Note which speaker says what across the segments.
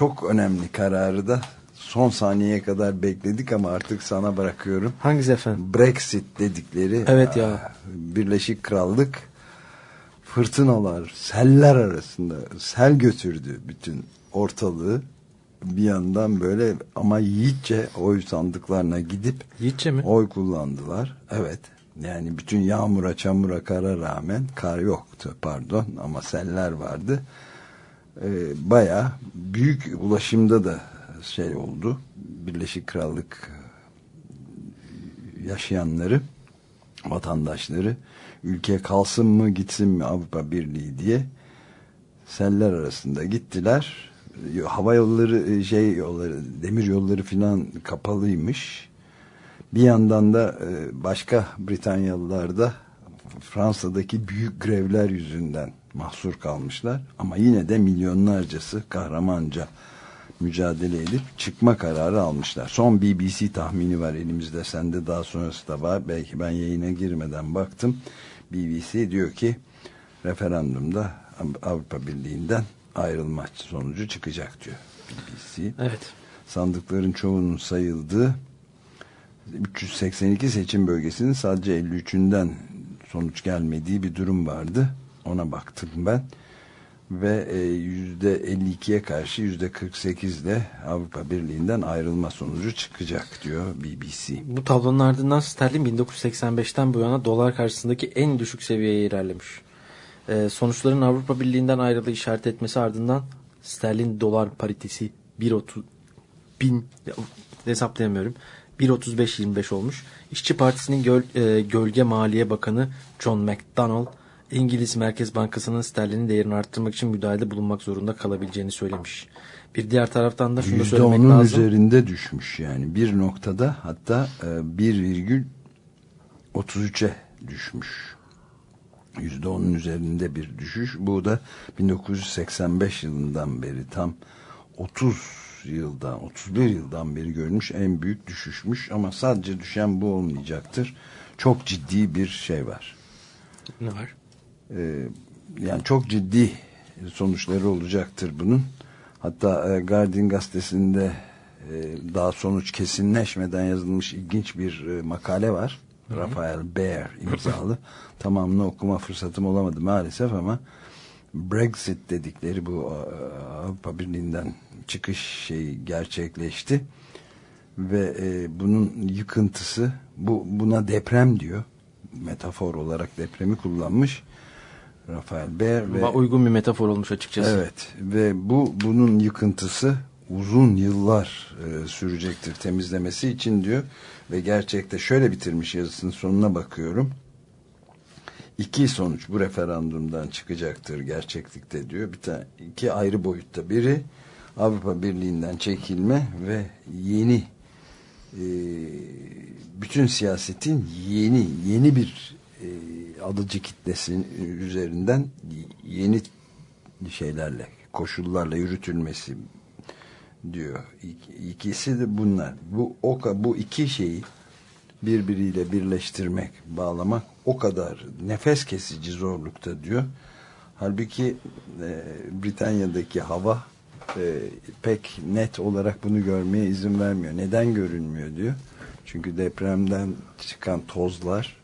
Speaker 1: çok önemli kararı da son saniyeye kadar bekledik ama artık sana bırakıyorum.
Speaker 2: Hangisi efendim?
Speaker 1: Brexit dedikleri.
Speaker 2: Evet ya.
Speaker 1: Birleşik Krallık fırtınalar, seller arasında sel götürdü bütün ortalığı. Bir yandan böyle ama yiğitçe oy sandıklarına gidip
Speaker 2: Yiğitçe mi?
Speaker 1: oy kullandılar. Evet. Yani bütün yağmura, çamura, kara rağmen kar yoktu pardon ama seller vardı. Ee, Baya büyük ulaşımda da şey oldu. Birleşik Krallık yaşayanları, vatandaşları ülke kalsın mı gitsin mi Avrupa Birliği diye seller arasında gittiler. Hava yolları şey yolları demir yolları filan kapalıymış. Bir yandan da e, başka Britanyalılar da Fransa'daki büyük grevler yüzünden mahsur kalmışlar. Ama yine de milyonlarcası kahramanca mücadele edip çıkma kararı almışlar. Son BBC tahmini var elimizde. Sende daha sonrası da var. Belki ben yayına girmeden baktım. BBC diyor ki referandumda Avrupa Birliği'nden ayrılma sonucu çıkacak diyor BBC.
Speaker 2: Evet.
Speaker 1: Sandıkların çoğunun sayıldığı 382 seçim bölgesinin sadece 53'ünden sonuç gelmediği bir durum vardı. Ona baktım ben. Ve %52'ye karşı %48 ile Avrupa Birliği'nden ayrılma sonucu çıkacak diyor BBC.
Speaker 2: Bu tablonun ardından sterlin 1985'ten bu yana dolar karşısındaki en düşük seviyeye ilerlemiş. Ee, sonuçların Avrupa Birliği'nden ayrılığı işaret etmesi ardından sterlin dolar paritesi 1.30 bin hesaplayamıyorum. 1.35-25 olmuş. İşçi Partisi'nin göl, e, gölge maliye bakanı John McDonnell İngiliz Merkez Bankası'nın sterlinin değerini arttırmak için müdahalede bulunmak zorunda kalabileceğini söylemiş. Bir diğer taraftan da şunu da söylemek
Speaker 1: %10'un
Speaker 2: lazım.
Speaker 1: üzerinde düşmüş yani bir noktada hatta e, 1,33'e düşmüş. %10'un üzerinde bir düşüş. Bu da 1985 yılından beri tam 30 yıldan 31 yıldan beri görülmüş en büyük düşüşmüş ama sadece düşen bu olmayacaktır. Çok ciddi bir şey var.
Speaker 2: Ne var?
Speaker 1: Ee, yani çok ciddi sonuçları olacaktır bunun. Hatta e, Guardian gazetesinde e, daha sonuç kesinleşmeden yazılmış ilginç bir e, makale var. Hı hı. Rafael Baer imzalı. Tamamını okuma fırsatım olamadı maalesef ama Brexit dedikleri bu Avrupa Birliği'nden çıkış şeyi gerçekleşti ve e, bunun yıkıntısı bu buna deprem diyor metafor olarak depremi kullanmış Rafael Baer
Speaker 2: ve uygun bir metafor olmuş açıkçası.
Speaker 1: Evet ve bu bunun yıkıntısı uzun yıllar e, sürecektir temizlemesi için diyor ve gerçekte şöyle bitirmiş yazısının sonuna bakıyorum. İki sonuç bu referandumdan çıkacaktır gerçeklikte diyor. Bir tane iki ayrı boyutta. Biri Avrupa Birliği'nden çekilme ve yeni e, bütün siyasetin yeni yeni bir e, alıcı kitlesinin üzerinden yeni şeylerle koşullarla yürütülmesi diyor. İkisi de bunlar. Bu o bu iki şeyi birbiriyle birleştirmek, bağlamak o kadar nefes kesici zorlukta diyor. Halbuki e, Britanya'daki hava e, pek net olarak bunu görmeye izin vermiyor. Neden görünmüyor diyor. Çünkü depremden çıkan tozlar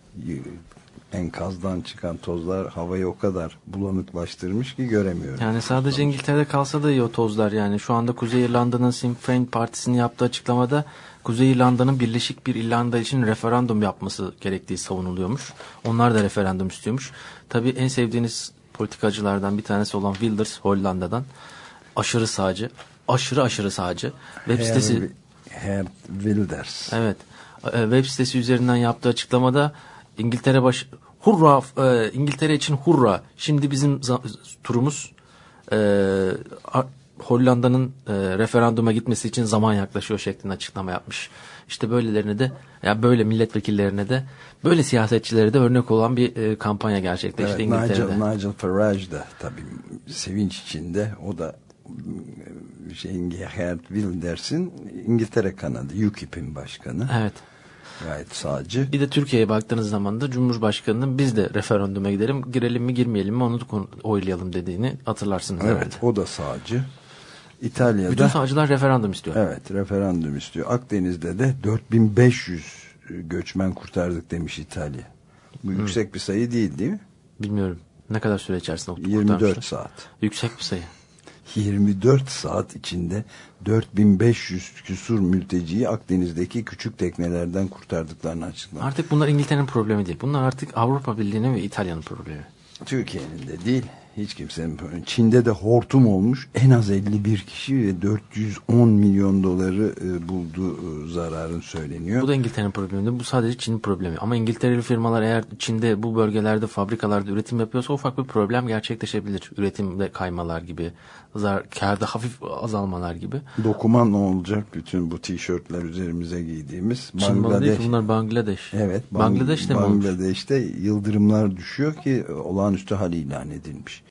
Speaker 1: enkazdan çıkan tozlar havayı o kadar bulanıklaştırmış ki göremiyorum.
Speaker 2: Yani sadece İngiltere'de kalsa da iyi o tozlar yani. Şu anda Kuzey İrlanda'nın Sinn Féin Partisi'nin yaptığı açıklamada Kuzey İrlanda'nın birleşik bir İrlanda için referandum yapması gerektiği savunuluyormuş. Onlar da referandum istiyormuş. Tabii en sevdiğiniz politikacılardan bir tanesi olan Wilders Hollanda'dan aşırı sağcı, aşırı aşırı sağcı. Web sitesi
Speaker 1: Herr Wilders.
Speaker 2: Evet. Web sitesi üzerinden yaptığı açıklamada İngiltere baş hurra e, İngiltere için hurra. Şimdi bizim turumuz e, Hollanda'nın e, referanduma gitmesi için zaman yaklaşıyor şeklinde açıklama yapmış. İşte böylelerine de ya yani böyle milletvekillerine de böyle siyasetçilere de örnek olan bir e, kampanya gerçekleşti
Speaker 1: evet,
Speaker 2: İngiltere'de.
Speaker 1: Nigel, Nigel Farage da tabii sevinç içinde o da şeyin Gerhard Wilders'in İngiltere kanadı UKIP'in başkanı.
Speaker 2: Evet.
Speaker 1: Gayet sağcı.
Speaker 2: Bir de Türkiye'ye baktığınız zaman da Cumhurbaşkanı'nın biz de referanduma gidelim, girelim mi girmeyelim mi onu oylayalım dediğini hatırlarsınız
Speaker 1: evet,
Speaker 2: herhalde.
Speaker 1: o da sağcı. İtalya'da...
Speaker 2: Bütün sağcılar referandum istiyor.
Speaker 1: Evet referandum istiyor. Akdeniz'de de 4500 göçmen kurtardık demiş İtalya. Bu hmm. yüksek bir sayı değil değil mi?
Speaker 2: Bilmiyorum. Ne kadar süre içerisinde
Speaker 1: 24 saat.
Speaker 2: Yüksek bir sayı.
Speaker 1: 24 saat içinde 4500 küsur mülteciyi Akdeniz'deki küçük teknelerden kurtardıklarını açıkladı.
Speaker 2: Artık bunlar İngiltere'nin problemi değil. Bunlar artık Avrupa Birliği'nin ve İtalya'nın problemi.
Speaker 1: Türkiye'nin de değil. Hiç kimsenin Çin'de de hortum olmuş. En az 51 kişi ve 410 milyon doları e, buldu e, zararın söyleniyor.
Speaker 2: Bu da İngiltere'nin problemi. Bu sadece Çin'in problemi. Ama İngiltereli firmalar eğer Çin'de bu bölgelerde fabrikalarda üretim yapıyorsa ufak bir problem gerçekleşebilir. Üretimde kaymalar gibi, zar, karda hafif azalmalar gibi.
Speaker 1: Dokuman ne olacak bütün bu tişörtler üzerimize giydiğimiz?
Speaker 2: Çin Bangladeş. Değil, bunlar Bangladeş.
Speaker 1: Evet.
Speaker 2: Bang Bangladeş'te
Speaker 1: Bangladeş'te yıldırımlar düşüyor ki olağanüstü hal ilan edilmiş.